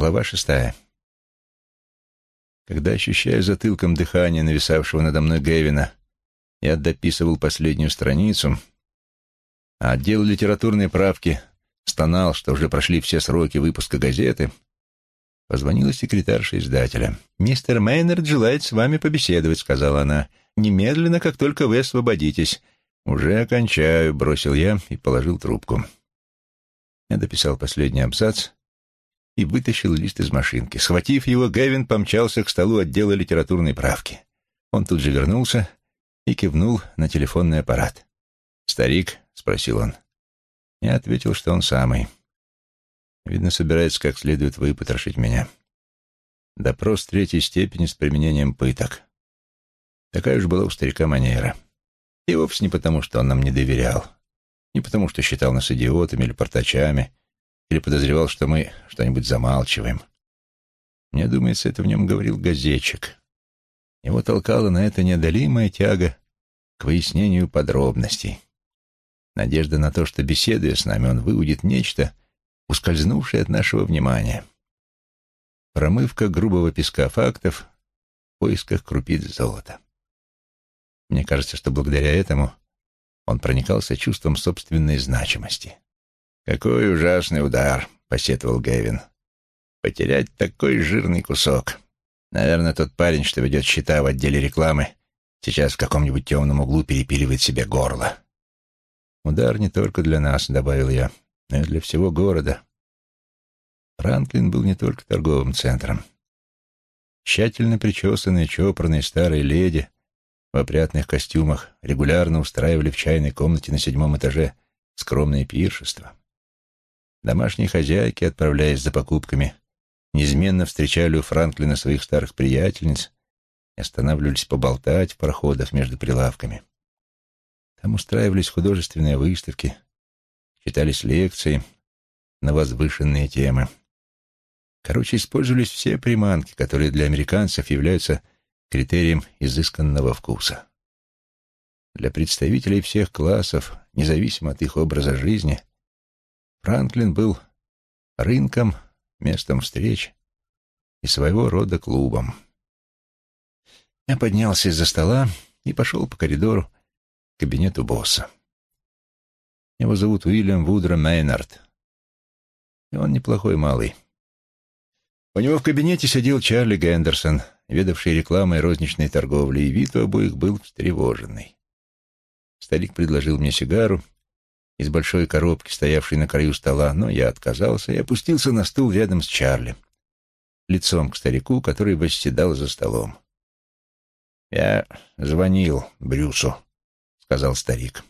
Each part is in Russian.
Глава шестая. Когда, ощущая затылком дыхание нависавшего надо мной Гэвина, я дописывал последнюю страницу, а отдел литературной правки стонал, что уже прошли все сроки выпуска газеты, позвонила секретарша издателя. «Мистер Мейнард желает с вами побеседовать», — сказала она. «Немедленно, как только вы освободитесь». «Уже окончаю», — бросил я и положил трубку. Я дописал последний абзац и вытащил лист из машинки. Схватив его, Гэвин помчался к столу отдела литературной правки. Он тут же вернулся и кивнул на телефонный аппарат. «Старик?» — спросил он. Я ответил, что он самый. Видно, собирается как следует выпотрошить меня. Допрос третьей степени с применением пыток. Такая уж была у старика манера. И вовсе не потому, что он нам не доверял. Не потому, что считал нас идиотами или портачами, или подозревал, что мы что-нибудь замалчиваем. Мне думается, это в нем говорил газетчик. Его толкала на это неодолимая тяга к выяснению подробностей. Надежда на то, что, беседуя с нами, он выудит нечто, ускользнувшее от нашего внимания. Промывка грубого песка фактов в поисках крупиц золота. Мне кажется, что благодаря этому он проникался чувством собственной значимости. «Какой ужасный удар!» — посетовал Гэвин. «Потерять такой жирный кусок. Наверное, тот парень, что ведет счета в отделе рекламы, сейчас в каком-нибудь темном углу перепиливает себе горло». «Удар не только для нас», — добавил я, — «но и для всего города». Франклин был не только торговым центром. Тщательно причесанные чопорные старые леди в опрятных костюмах регулярно устраивали в чайной комнате на седьмом этаже скромное пиршество. Домашние хозяйки, отправляясь за покупками, неизменно встречали у Франклина своих старых приятельниц и останавливались поболтать в проходах между прилавками. Там устраивались художественные выставки, читались лекции на возвышенные темы. Короче, использовались все приманки, которые для американцев являются критерием изысканного вкуса. Для представителей всех классов, независимо от их образа жизни, Франклин был рынком, местом встреч и своего рода клубом. Я поднялся из-за стола и пошел по коридору к кабинету босса. Его зовут Уильям Вудро Мейнард, и он неплохой малый. У него в кабинете сидел Чарли Гендерсон, ведавший рекламой розничной торговли, и вид у обоих был встревоженный. Старик предложил мне сигару, из большой коробки, стоявшей на краю стола, но я отказался и опустился на стул рядом с Чарли, лицом к старику, который восседал за столом. «Я звонил Брюсу», — сказал старик,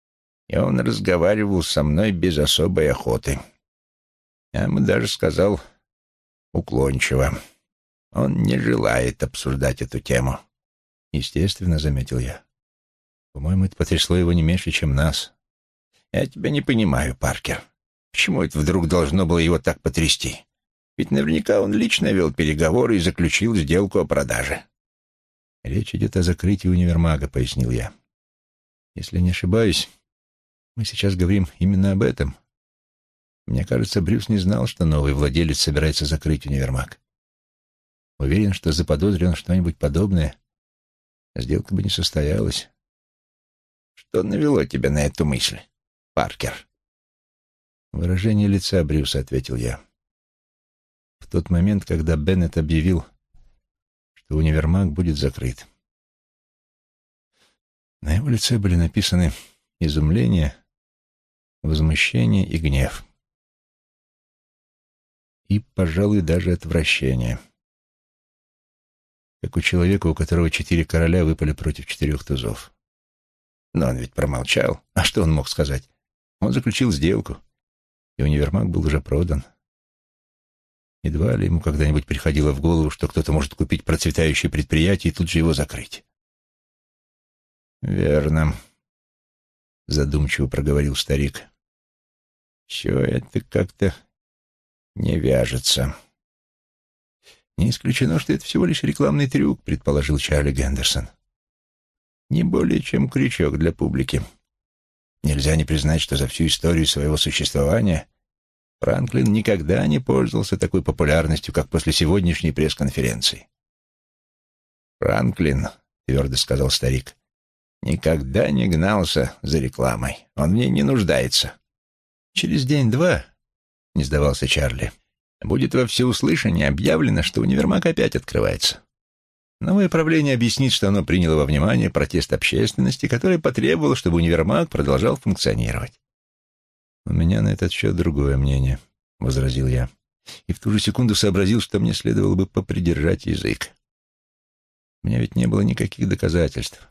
— «и он разговаривал со мной без особой охоты. Я ему даже сказал уклончиво. Он не желает обсуждать эту тему». «Естественно», — заметил я. «По-моему, это потрясло его не меньше, чем нас». «Я тебя не понимаю, Паркер. Почему это вдруг должно было его так потрясти? Ведь наверняка он лично вел переговоры и заключил сделку о продаже». «Речь идет о закрытии универмага», — пояснил я. «Если не ошибаюсь, мы сейчас говорим именно об этом. Мне кажется, Брюс не знал, что новый владелец собирается закрыть универмаг. Уверен, что заподозрил что-нибудь подобное, сделка бы не состоялась». «Что навело тебя на эту мысль?» Паркер. Выражение лица Брюса, ответил я. В тот момент, когда Беннет объявил, что универмаг будет закрыт. На его лице были написаны изумление, возмущение и гнев. И, пожалуй, даже отвращение. Как у человека, у которого четыре короля выпали против четырех тузов. Но он ведь промолчал. А что он мог сказать? Он заключил сделку, и универмаг был уже продан. Едва ли ему когда-нибудь приходило в голову, что кто-то может купить процветающее предприятие и тут же его закрыть. «Верно», — задумчиво проговорил старик. «Все это как-то не вяжется». «Не исключено, что это всего лишь рекламный трюк», — предположил Чарли Гендерсон. «Не более чем крючок для публики». Нельзя не признать, что за всю историю своего существования Франклин никогда не пользовался такой популярностью, как после сегодняшней пресс-конференции. «Франклин», — твердо сказал старик, — «никогда не гнался за рекламой. Он в ней не нуждается». «Через день-два», — не сдавался Чарли, — «будет во всеуслышание объявлено, что универмаг опять открывается. Новое правление объяснит, что оно приняло во внимание протест общественности, которая потребовала, чтобы универмаг продолжал функционировать. «У меня на этот счет другое мнение», — возразил я. И в ту же секунду сообразил, что мне следовало бы попридержать язык. У меня ведь не было никаких доказательств,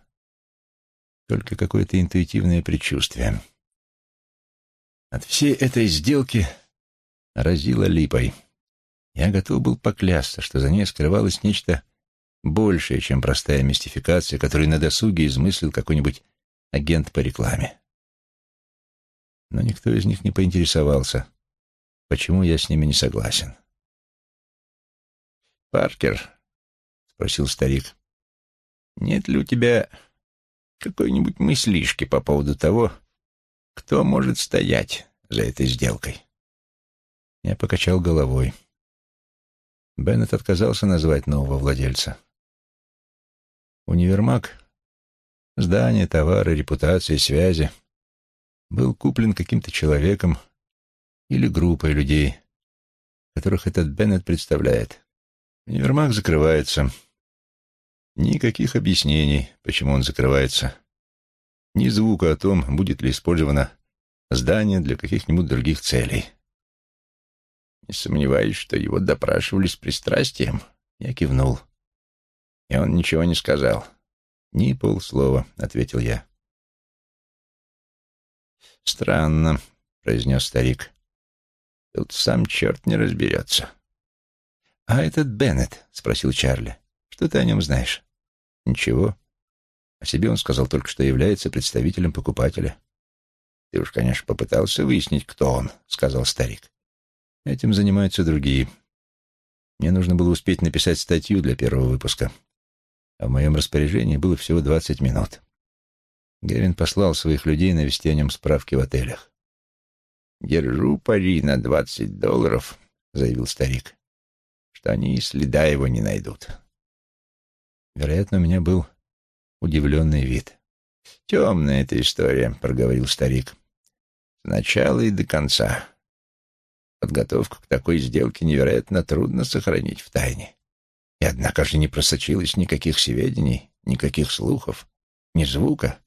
только какое-то интуитивное предчувствие. От всей этой сделки разило липой. Я готов был поклясться, что за ней скрывалось нечто большее, чем простая мистификация, которую на досуге измыслил какой-нибудь агент по рекламе но никто из них не поинтересовался, почему я с ними не согласен. «Паркер», — спросил старик, — «нет ли у тебя какой-нибудь мыслишки по поводу того, кто может стоять за этой сделкой?» Я покачал головой. Беннет отказался назвать нового владельца. Универмаг, здание, товары, репутация, связи — был куплен каким-то человеком или группой людей, которых этот Беннет представляет. Универмаг закрывается. Никаких объяснений, почему он закрывается. Ни звука о том, будет ли использовано здание для каких-нибудь других целей. Не сомневаюсь, что его допрашивали с пристрастием. Я кивнул. И он ничего не сказал. «Ни полслова», — ответил я. «Странно», — произнес старик. «Тут сам черт не разберется». «А этот Беннет?» — спросил Чарли. «Что ты о нем знаешь?» «Ничего. О себе он сказал только, что является представителем покупателя». «Ты уж, конечно, попытался выяснить, кто он», — сказал старик. «Этим занимаются другие. Мне нужно было успеть написать статью для первого выпуска, а в моем распоряжении было всего двадцать минут». Гевин послал своих людей навести о нем справки в отелях. «Держу пари на двадцать долларов», — заявил старик, — «что они и следа его не найдут». Вероятно, у меня был удивленный вид. «Темная эта история», — проговорил старик. «С начала и до конца. Подготовку к такой сделке невероятно трудно сохранить в тайне. И однако же не просочилось никаких сведений, никаких слухов, ни звука.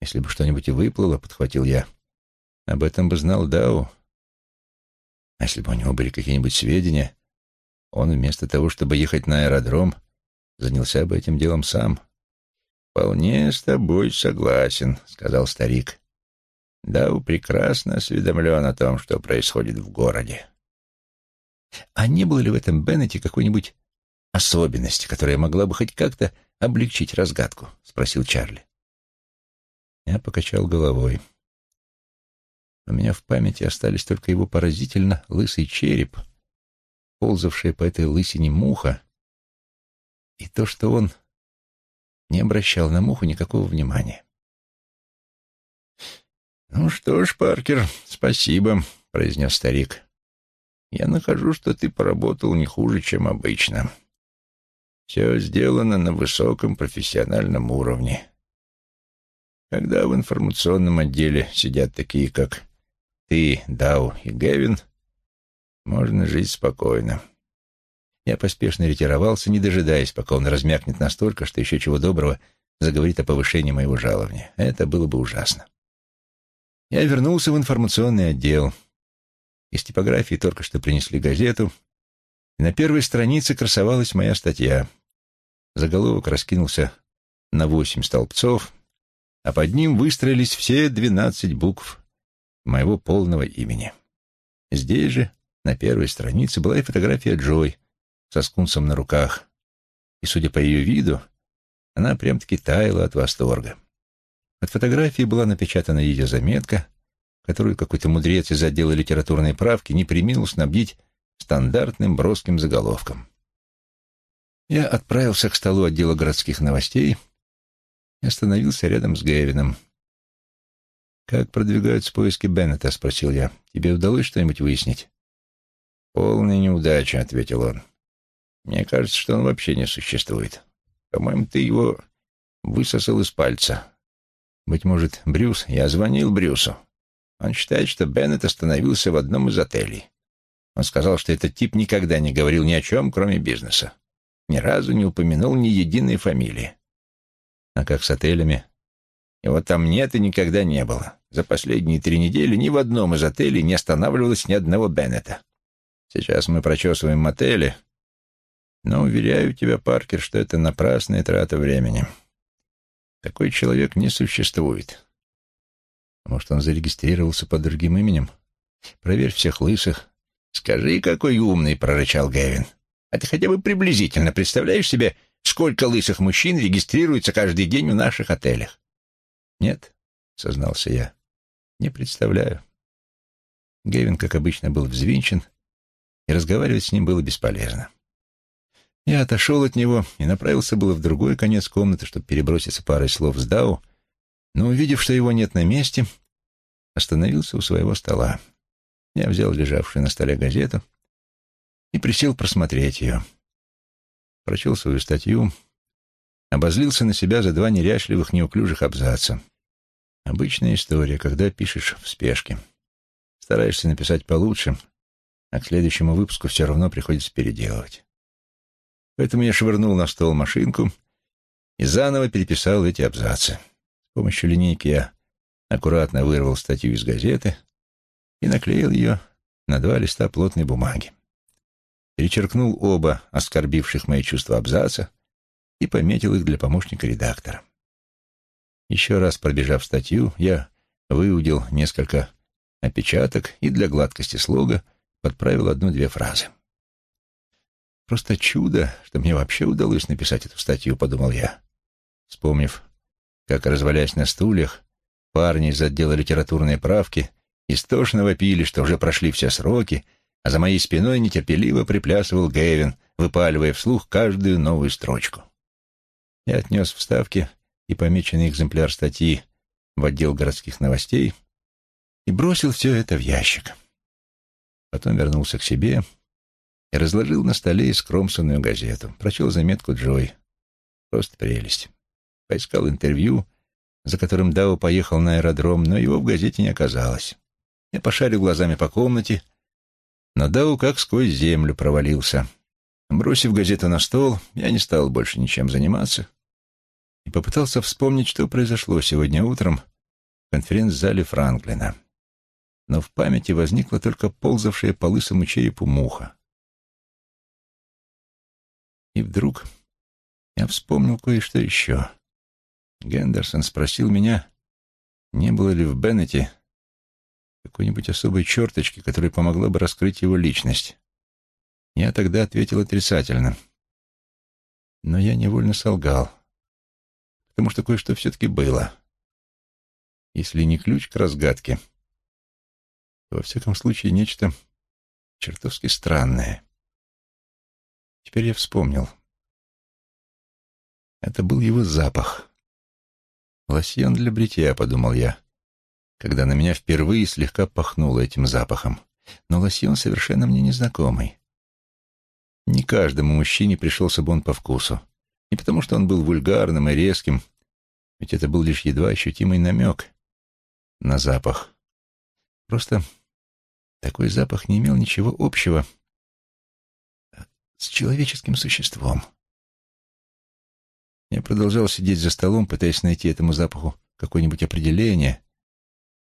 Если бы что-нибудь и выплыло, — подхватил я, — об этом бы знал Дау. А если бы у него были какие-нибудь сведения, он вместо того, чтобы ехать на аэродром, занялся бы этим делом сам. «Вполне с тобой согласен», — сказал старик. «Дау прекрасно осведомлен о том, что происходит в городе». А не было ли в этом Беннете какой-нибудь особенности, которая могла бы хоть как-то облегчить разгадку? — спросил Чарли. Я покачал головой. У меня в памяти остались только его поразительно лысый череп, ползавшая по этой лысине муха, и то, что он не обращал на муху никакого внимания. «Ну что ж, Паркер, спасибо», — произнес старик. «Я нахожу, что ты поработал не хуже, чем обычно. Все сделано на высоком профессиональном уровне. Когда в информационном отделе сидят такие, как ты, Дау и Гевин, можно жить спокойно. Я поспешно ретировался, не дожидаясь, пока он размякнет настолько, что еще чего доброго заговорит о повышении моего жалования. Это было бы ужасно. Я вернулся в информационный отдел. Из типографии только что принесли газету, и на первой странице красовалась моя статья. Заголовок раскинулся на восемь столбцов — а под ним выстроились все двенадцать букв моего полного имени. Здесь же, на первой странице, была и фотография Джой со скунсом на руках, и, судя по ее виду, она прям-таки таяла от восторга. От фотографии была напечатана ее заметка, которую какой-то мудрец из отдела литературной правки не приминул снабдить стандартным броским заголовком. Я отправился к столу отдела городских новостей — и остановился рядом с Гэвином. «Как продвигаются поиски Беннета?» — спросил я. «Тебе удалось что-нибудь выяснить?» «Полная неудача», — ответил он. «Мне кажется, что он вообще не существует. По-моему, ты его высосал из пальца. Быть может, Брюс? Я звонил Брюсу. Он считает, что Беннет остановился в одном из отелей. Он сказал, что этот тип никогда не говорил ни о чем, кроме бизнеса. Ни разу не упомянул ни единой фамилии. А как с отелями? Его там нет и никогда не было. За последние три недели ни в одном из отелей не останавливалось ни одного Беннета. Сейчас мы прочесываем мотели, но уверяю тебя, Паркер, что это напрасная трата времени. Такой человек не существует. Может, он зарегистрировался под другим именем? Проверь всех лысых. Скажи, какой умный, прорычал Гэвин. А ты хотя бы приблизительно представляешь себе, сколько лысых мужчин регистрируется каждый день в наших отелях? Нет, сознался я. Не представляю. Гэвин, как обычно, был взвинчен, и разговаривать с ним было бесполезно. Я отошел от него и направился было в другой конец комнаты, чтобы переброситься парой слов с Дау, но, увидев, что его нет на месте, остановился у своего стола. Я взял лежавшую на столе газету и присел просмотреть ее. Прочел свою статью, обозлился на себя за два неряшливых, неуклюжих абзаца. Обычная история, когда пишешь в спешке. Стараешься написать получше, а к следующему выпуску все равно приходится переделывать. Поэтому я швырнул на стол машинку и заново переписал эти абзацы. Помощью линейки я аккуратно вырвал статью из газеты и наклеил ее на два листа плотной бумаги. Перечеркнул оба оскорбивших мои чувства абзаца и пометил их для помощника редактора. Еще раз пробежав статью, я выудил несколько опечаток и для гладкости слога подправил одну-две фразы. Просто чудо, что мне вообще удалось написать эту статью, подумал я. Вспомнив, как, развалясь на стульях, парни из отдела литературной правки истошно вопили, что уже прошли все сроки, а за моей спиной нетерпеливо приплясывал Гэвин, выпаливая вслух каждую новую строчку. Я отнес вставки и помеченный экземпляр статьи в отдел городских новостей и бросил все это в ящик. Потом вернулся к себе и разложил на столе искромсанную газету. Прочел заметку Джой. Просто прелесть. Поискал интервью, за которым Дао поехал на аэродром, но его в газете не оказалось. Я пошарил глазами по комнате, но Дау как сквозь землю провалился. Бросив газету на стол, я не стал больше ничем заниматься и попытался вспомнить, что произошло сегодня утром в конференц-зале Франклина. Но в памяти возникла только ползавшая по лысому черепу муха. И вдруг я вспомнил кое-что еще. Гендерсон спросил меня, не было ли в Беннете какой-нибудь особой черточки, которая помогла бы раскрыть его личность. Я тогда ответил отрицательно. Но я невольно солгал, потому что кое-что все-таки было. Если не ключ к разгадке, то, во всяком случае, нечто чертовски странное. Теперь я вспомнил. Это был его запах. «Лосьон для бритья», — подумал я, когда на меня впервые слегка пахнуло этим запахом. Но лосьон совершенно мне незнакомый. Не каждому мужчине пришелся бы он по вкусу. Не потому, что он был вульгарным и резким, ведь это был лишь едва ощутимый намек на запах. Просто такой запах не имел ничего общего с человеческим существом. Я продолжал сидеть за столом, пытаясь найти этому запаху какое-нибудь определение,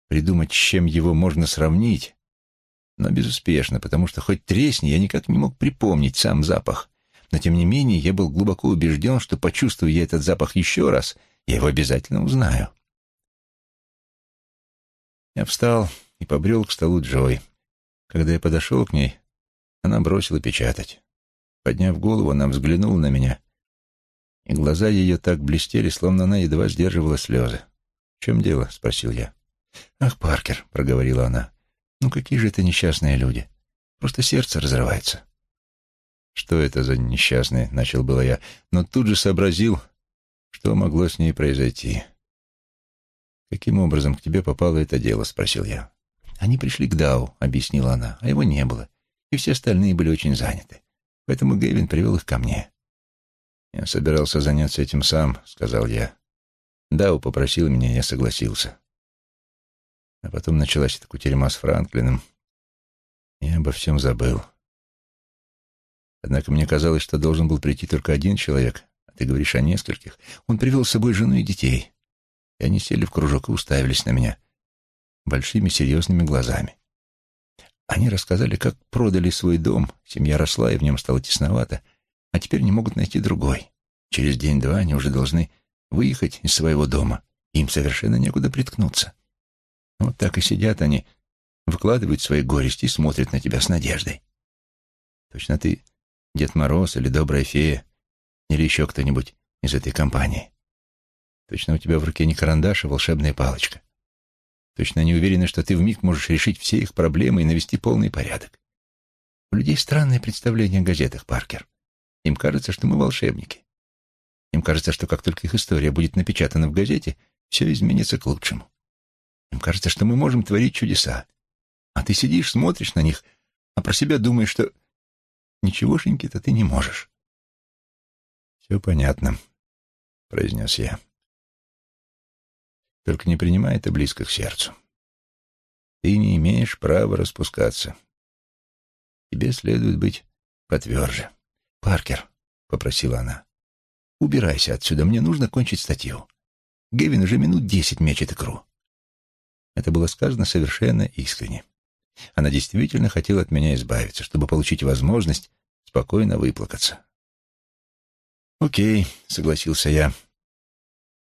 придумать, с чем его можно сравнить, но безуспешно, потому что хоть тресни, я никак не мог припомнить сам запах. Но, тем не менее, я был глубоко убежден, что, почувствую я этот запах еще раз, я его обязательно узнаю. Я встал и побрел к столу Джой. Когда я подошел к ней, она бросила печатать. Подняв голову, она взглянула на меня, и глаза ее так блестели, словно она едва сдерживала слезы. «В чем дело?» — спросил я. «Ах, Паркер», — проговорила она, — «ну какие же это несчастные люди. Просто сердце разрывается». «Что это за несчастные?» — начал было я, но тут же сообразил, что могло с ней произойти. «Каким образом к тебе попало это дело?» — спросил я. «Они пришли к Дау», — объяснила она, — «а его не было, и все остальные были очень заняты. Поэтому Гэвин привел их ко мне». «Я собирался заняться этим сам», — сказал я. Дау попросил меня, я согласился. А потом началась эта кутерьма с Франклином. Я обо всем забыл. Однако мне казалось, что должен был прийти только один человек, а ты говоришь о нескольких. Он привел с собой жену и детей. И они сели в кружок и уставились на меня большими серьезными глазами. Они рассказали, как продали свой дом, семья росла, и в нем стало тесновато, а теперь не могут найти другой. Через день-два они уже должны выехать из своего дома, им совершенно некуда приткнуться. Вот так и сидят они, выкладывают свои горести и смотрят на тебя с надеждой. Точно ты Дед Мороз или Добрая Фея, или еще кто-нибудь из этой компании. Точно у тебя в руке не карандаш, а волшебная палочка. Точно они уверены, что ты вмиг можешь решить все их проблемы и навести полный порядок. У людей странное представление о газетах, Паркер. Им кажется, что мы волшебники. Им кажется, что как только их история будет напечатана в газете, все изменится к лучшему. Им кажется, что мы можем творить чудеса. А ты сидишь, смотришь на них, а про себя думаешь, что ничегошеньки-то ты не можешь. «Все понятно», — произнес я. «Только не принимай это близко к сердцу. Ты не имеешь права распускаться. Тебе следует быть потверже. Паркер», — попросила она, — «убирайся отсюда, мне нужно кончить статью. Гевин уже минут десять мечет икру». Это было сказано совершенно искренне. Она действительно хотела от меня избавиться, чтобы получить возможность спокойно выплакаться. «Окей», — согласился я.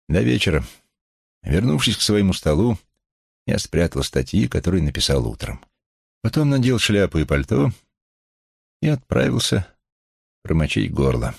«До вечера». Вернувшись к своему столу, я спрятал статьи, которые написал утром. Потом надел шляпу и пальто и отправился промочить горло.